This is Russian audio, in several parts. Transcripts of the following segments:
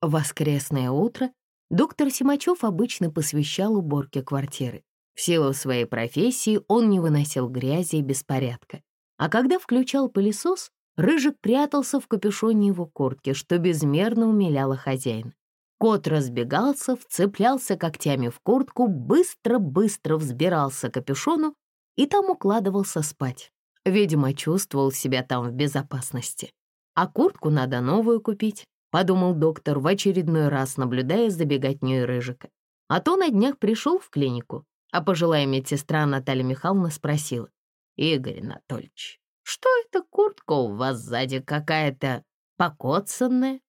Воскресное утро доктор Симачев обычно посвящал уборке квартиры. В силу своей профессии он не выносил грязи и беспорядка. А когда включал пылесос, Рыжик прятался в капюшоне его куртки, что безмерно умиляло хозяина. Кот разбегался, вцеплялся когтями в куртку, быстро-быстро взбирался к капюшону и там укладывался спать. Видимо, чувствовал себя там в безопасности. А куртку надо новую купить. — подумал доктор, в очередной раз наблюдая за беготней Рыжика. А то на днях пришел в клинику, а пожилая медсестра Наталья Михайловна спросила. «Игорь Анатольевич, что это куртка у вас сзади какая-то покоцанная?»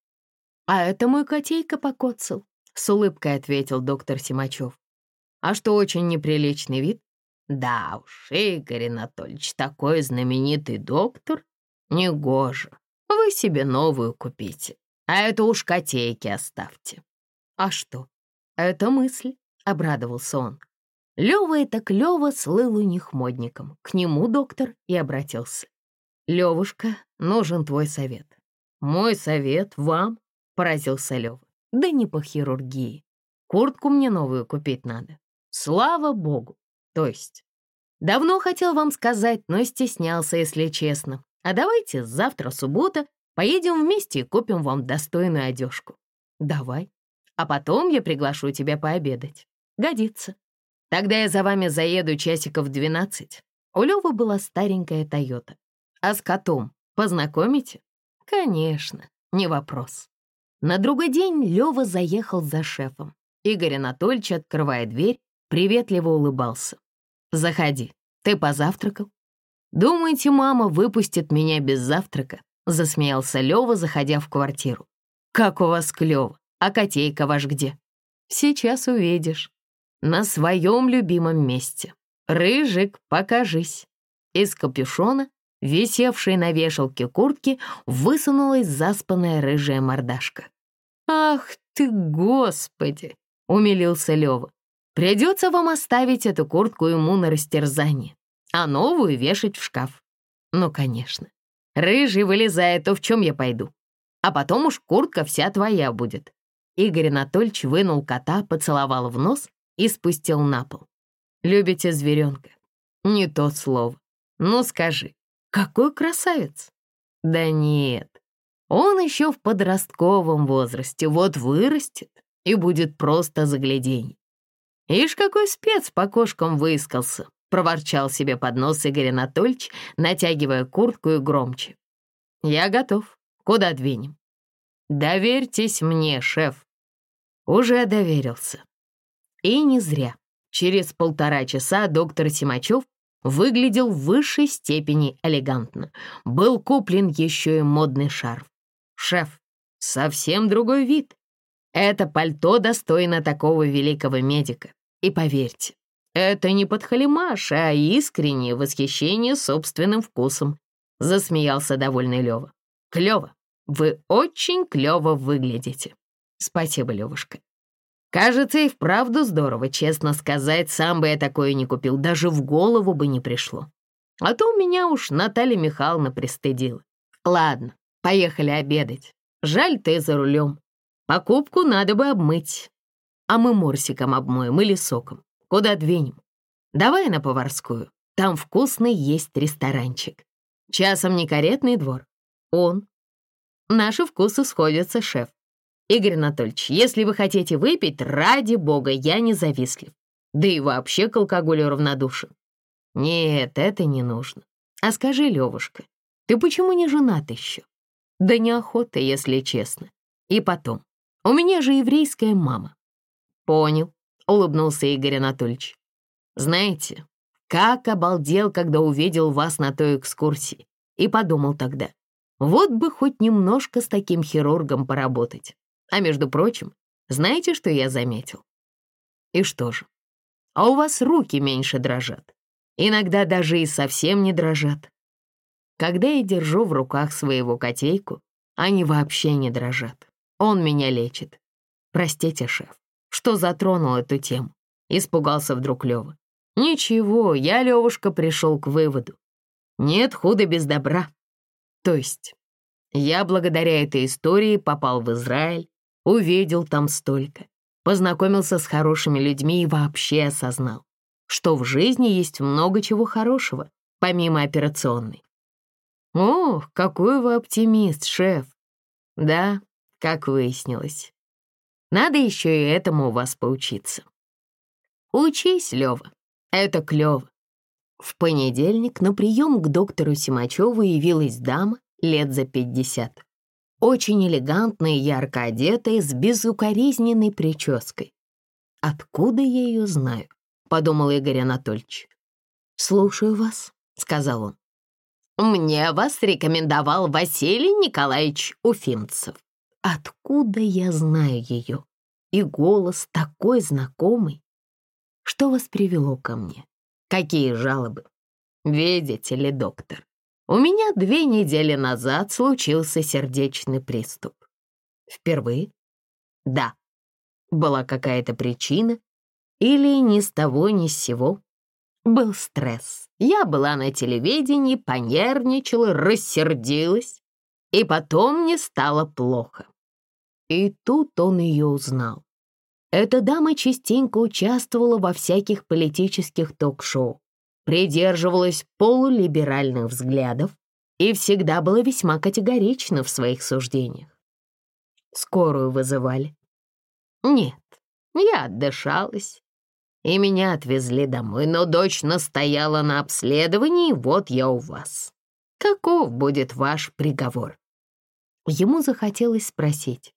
«А это мой котейка покоцал», — с улыбкой ответил доктор Симачев. «А что, очень неприличный вид?» «Да уж, Игорь Анатольевич, такой знаменитый доктор. Негоже. Вы себе новую купите. А это уж котейки оставьте. А что? Это мысль, — обрадовался он. Лёва это клёво слыл у них модником. К нему доктор и обратился. «Лёвушка, нужен твой совет». «Мой совет вам?» — поразился Лёва. «Да не по хирургии. Куртку мне новую купить надо. Слава богу. То есть, давно хотел вам сказать, но стеснялся, если честно. А давайте завтра суббота Поедем вместе и купим вам достойную одежку. Давай. А потом я приглашу тебя пообедать. Годится. Тогда я за вами заеду часиков двенадцать. У Лёвы была старенькая Тойота. А с котом познакомите? Конечно, не вопрос. На другой день Лёва заехал за шефом. Игорь Анатольевич, открывая дверь, приветливо улыбался. «Заходи. Ты позавтракал?» «Думаете, мама выпустит меня без завтрака?» Засмеялся Лёва, заходя в квартиру. «Как у вас клёво! А котейка ваш где?» «Сейчас увидишь. На своем любимом месте. Рыжик, покажись!» Из капюшона, висевшей на вешалке куртки, высунулась заспанная рыжая мордашка. «Ах ты, господи!» — умилился Лёва. «Придется вам оставить эту куртку ему на растерзание, а новую вешать в шкаф». «Ну, конечно. Рыжий, вылезай, то в чем я пойду? А потом уж куртка вся твоя будет». Игорь Анатольевич вынул кота, поцеловал в нос и спустил на пол. «Любите зверенка?» «Не то слово. Ну скажи, какой красавец?» «Да нет, он еще в подростковом возрасте, вот вырастет и будет просто загляденье. Ишь, какой спец по кошкам выискался. — проворчал себе под нос Игорь Анатольевич, натягивая куртку и громче. «Я готов. Куда двинем?» «Доверьтесь мне, шеф». Уже доверился. И не зря. Через полтора часа доктор Симачев выглядел в высшей степени элегантно. Был куплен еще и модный шарф. «Шеф, совсем другой вид. Это пальто достойно такого великого медика. И поверьте, это не подхалимаш, а искреннее восхищение собственным вкусом», — засмеялся довольный Лёва. «Клёво, вы очень клёво выглядите». «Спасибо, Лёвушка». «Кажется, и вправду здорово, честно сказать, сам бы я такое не купил, даже в голову бы не пришло. А то у меня уж Наталья Михайловна пристыдила. Ладно, поехали обедать. Жаль, ты за рулем. Покупку надо бы обмыть. А мы морсиком обмоем или соком. Куда двинем? Давай на Поварскую. Там вкусный есть ресторанчик. Часом не каретный двор. Он. Наши вкусы сходятся, шеф. Игорь Анатольевич, если вы хотите выпить, ради бога, я не завистлив. Да и вообще к алкоголю равнодушен. Нет, это не нужно. А скажи, Левушка, ты почему не женат еще? Да неохота, если честно. И потом, у меня же еврейская мама. Понял улыбнулся Игорь Анатольевич. «Знаете, как обалдел, когда увидел вас на той экскурсии. И подумал тогда, вот бы хоть немножко с таким хирургом поработать. А между прочим, знаете, что я заметил? И что же? А у вас руки меньше дрожат. Иногда даже и совсем не дрожат. Когда я держу в руках своего котейку, они вообще не дрожат. Он меня лечит. Простите, шеф что затронул эту тему. Испугался вдруг Лёва. Ничего, я, Лёвушка, пришел к выводу. Нет худа без добра. То есть, я благодаря этой истории попал в Израиль, увидел там столько, познакомился с хорошими людьми и вообще осознал, что в жизни есть много чего хорошего, помимо операционной. «Ох, какой вы оптимист, шеф!» «Да, как выяснилось. Надо еще и этому у вас поучиться». «Учись, Лева, это клево». В понедельник на прием к доктору Симачеву явилась дама лет за пятьдесят. Очень элегантная, ярко одетая, с безукоризненной прической. «Откуда я ее знаю?» — подумал Игорь Анатольевич. «Слушаю вас», — сказал он. «Мне вас рекомендовал Василий Николаевич Уфимцев. Откуда я знаю ее? И голос такой знакомый. Что вас привело ко мне? Какие жалобы? Видите ли, доктор, у меня две недели назад случился сердечный приступ. Впервые? Да. Была какая-то причина? Или ни с того, ни с сего? Был стресс. Я была на телевидении, понервничала, рассердилась, и потом мне стало плохо. И тут он ее узнал. Эта дама частенько участвовала во всяких политических ток-шоу, придерживалась полулиберальных взглядов и всегда была весьма категорична в своих суждениях. Скорую вызывали? Нет, я отдышалась, и меня отвезли домой, но дочь настояла на обследовании, вот я у вас. Каков будет ваш приговор?» Ему захотелось спросить,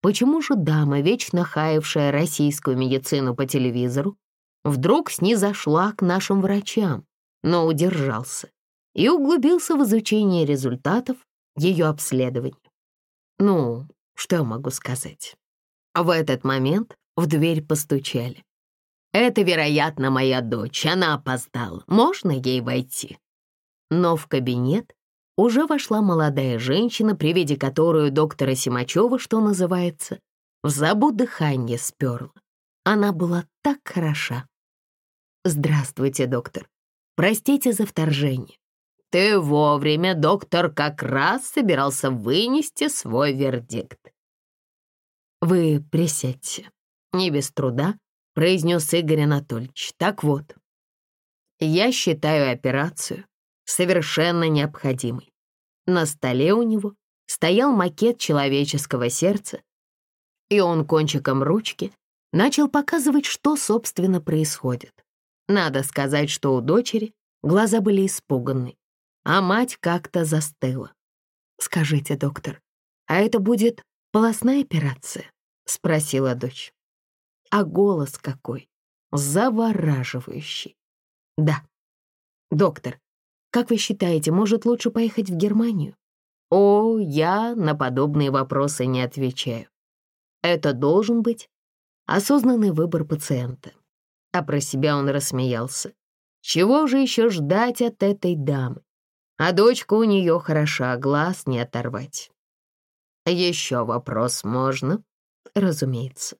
почему же дама, вечно хаявшая российскую медицину по телевизору, вдруг снизошла к нашим врачам, но удержался и углубился в изучение результатов ее обследования. Ну, что могу сказать? В этот момент в дверь постучали. Это, вероятно, моя дочь, она опоздала. Можно ей войти?» Но в кабинет уже вошла молодая женщина, при виде которой доктора Симачева, что называется, в забу дыхание сперла. Она была так хороша. «Здравствуйте, доктор. Простите за вторжение. Ты вовремя, доктор, как раз собирался вынести свой вердикт. Вы присядьте. Не без труда произнес Игорь Анатольевич. Так вот, я считаю операцию совершенно необходимой. На столе у него стоял макет человеческого сердца, и он кончиком ручки начал показывать, что, собственно, происходит. Надо сказать, что у дочери глаза были испуганы, а мать как-то застыла. «Скажите, доктор, а это будет полостная операция?» — спросила дочь а голос какой, завораживающий. Да. Доктор, как вы считаете, может лучше поехать в Германию? О, я на подобные вопросы не отвечаю. Это должен быть осознанный выбор пациента. А про себя он рассмеялся. Чего же еще ждать от этой дамы? А дочка у нее хороша, глаз не оторвать. Еще вопрос можно? Разумеется.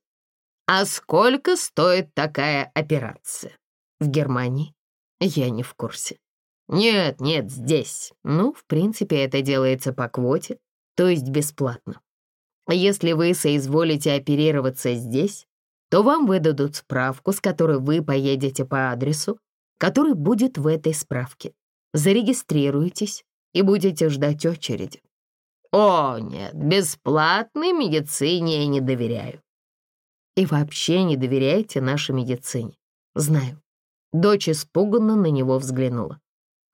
А сколько стоит такая операция? В Германии? Я не в курсе. Нет, нет, здесь. Ну, в принципе, это делается по квоте, то есть бесплатно. Если вы соизволите оперироваться здесь, то вам выдадут справку, с которой вы поедете по адресу, который будет в этой справке. Зарегистрируетесь и будете ждать очереди. О, нет, бесплатной медицине я не доверяю и вообще не доверяете нашей медицине. Знаю. Дочь испуганно на него взглянула.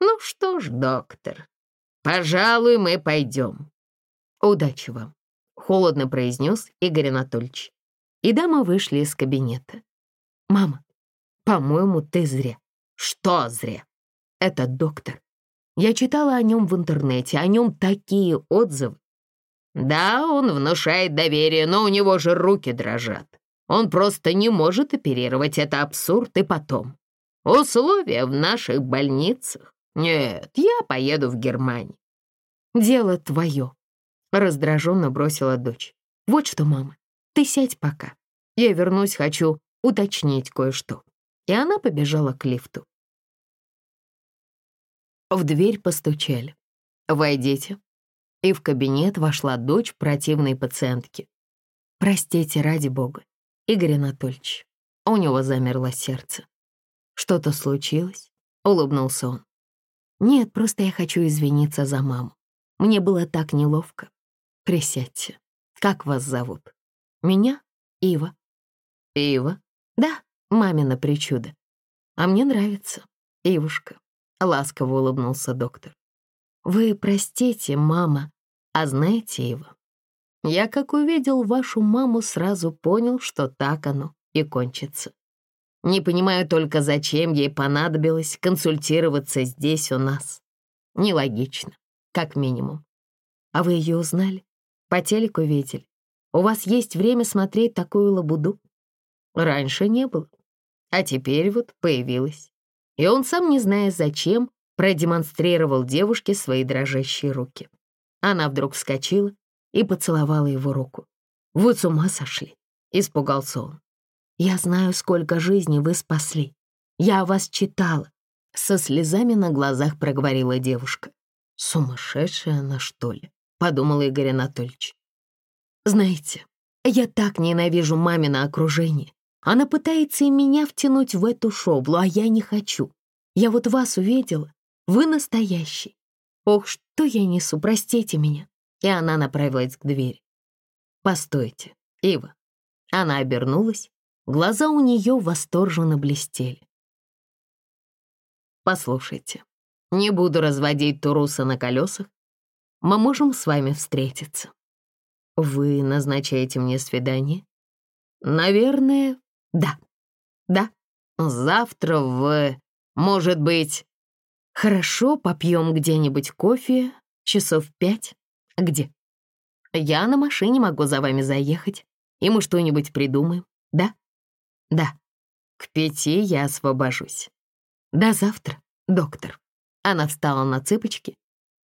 Ну что ж, доктор, пожалуй, мы пойдем. Удачи вам, холодно произнес Игорь Анатольевич. И дамы вышли из кабинета. Мама, по-моему, ты зря. Что зря? Это доктор. Я читала о нем в интернете, о нем такие отзывы. Да, он внушает доверие, но у него же руки дрожат. Он просто не может оперировать, это абсурд, и потом. Условия в наших больницах. Нет, я поеду в Германию. Дело твое, раздраженно бросила дочь. Вот что, мама, ты сядь пока. Я вернусь, хочу уточнить кое-что. И она побежала к лифту. В дверь постучали. «Войдите». И в кабинет вошла дочь противной пациентки. Простите, ради бога, Игорь Анатольевич. У него замерло сердце. Что-то случилось? Улыбнулся он. Нет, просто я хочу извиниться за маму. Мне было так неловко. Присядьте. Как вас зовут? Меня? Ива. Ива? Да, мамина причуда. А мне нравится. Ивушка. Ласково улыбнулся доктор. Вы простите, мама, а знаете, Ива, я как увидел вашу маму, сразу понял, что так оно и кончится. Не понимаю только, зачем ей понадобилось консультироваться здесь у нас. Нелогично, как минимум. А вы ее узнали? По телеку видели? У вас есть время смотреть такую лабуду? Раньше не было, а теперь вот появилась. И он сам, не зная зачем, продемонстрировал девушке свои дрожащие руки. Она вдруг вскочила и поцеловала его руку. «Вы с ума сошли?» — испугался он. «Я знаю, сколько жизней вы спасли. Я о вас читала». Со слезами на глазах проговорила девушка. «Сумасшедшая она, что ли?» — подумал Игорь Анатольевич. «Знаете, я так ненавижу мамино окружение. Она пытается и меня втянуть в эту шоблу, а я не хочу. Я вот вас увидела. Вы настоящий. Ох, что я несу, простите меня и она направилась к двери. «Постойте, Ива». Она обернулась, глаза у нее восторженно блестели. «Послушайте, не буду разводить туруса на колесах. Мы можем с вами встретиться. Вы назначаете мне свидание? Наверное, да. Да. Завтра в... Может быть... Хорошо, попьем где-нибудь кофе, часов пять. «Где?» «Я на машине могу за вами заехать, и мы что-нибудь придумаем, да?» «Да. К пяти я освобожусь. До завтра, доктор». Она встала на цыпочки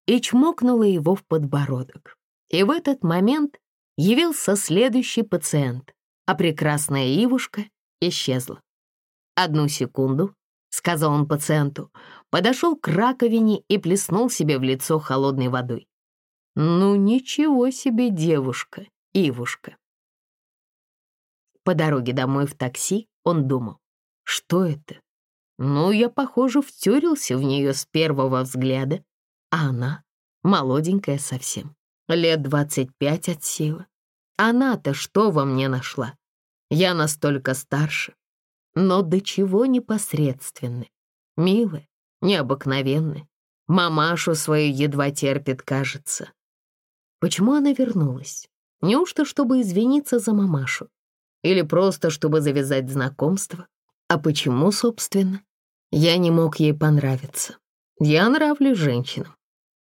и чмокнула его в подбородок. И в этот момент явился следующий пациент, а прекрасная Ивушка исчезла. «Одну секунду», — сказал он пациенту, подошел к раковине и плеснул себе в лицо холодной водой. Ну, ничего себе девушка, Ивушка. По дороге домой в такси он думал, что это? Ну, я, похоже, втюрился в нее с первого взгляда, а она молоденькая совсем, лет двадцать пять от силы. Она-то что во мне нашла? Я настолько старше, но до чего непосредственны, милая, необыкновенная. Мамашу свою едва терпит, кажется. Почему она вернулась? Неужто, чтобы извиниться за мамашу? Или просто, чтобы завязать знакомство? А почему, собственно? Я не мог ей понравиться. Я нравлюсь женщинам.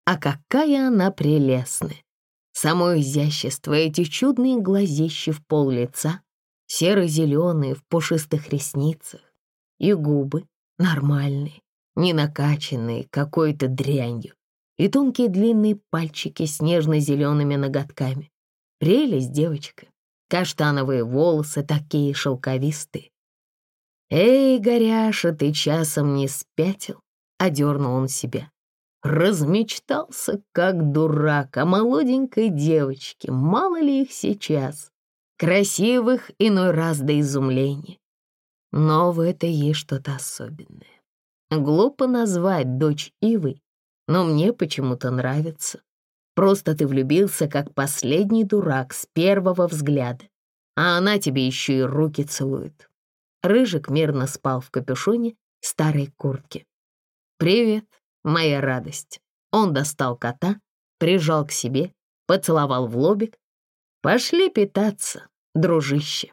А какая она прелестная! Само изящество, эти чудные глазищи в пол лица, серо-зеленые в пушистых ресницах, и губы нормальные, не накачанные какой-то дрянью и тонкие длинные пальчики с нежно-зелеными ноготками. Прелесть девочка, каштановые волосы такие шелковистые. «Эй, Горяша, ты часом не спятил?» — одернул он себя. Размечтался, как дурак, о молоденькой девочке, мало ли их сейчас. Красивых иной раз до изумления. Но в этой есть что-то особенное. Глупо назвать дочь Ивы но мне почему-то нравится. Просто ты влюбился, как последний дурак, с первого взгляда, а она тебе еще и руки целует». Рыжик мирно спал в капюшоне старой куртки. «Привет, моя радость». Он достал кота, прижал к себе, поцеловал в лобик. «Пошли питаться, дружище».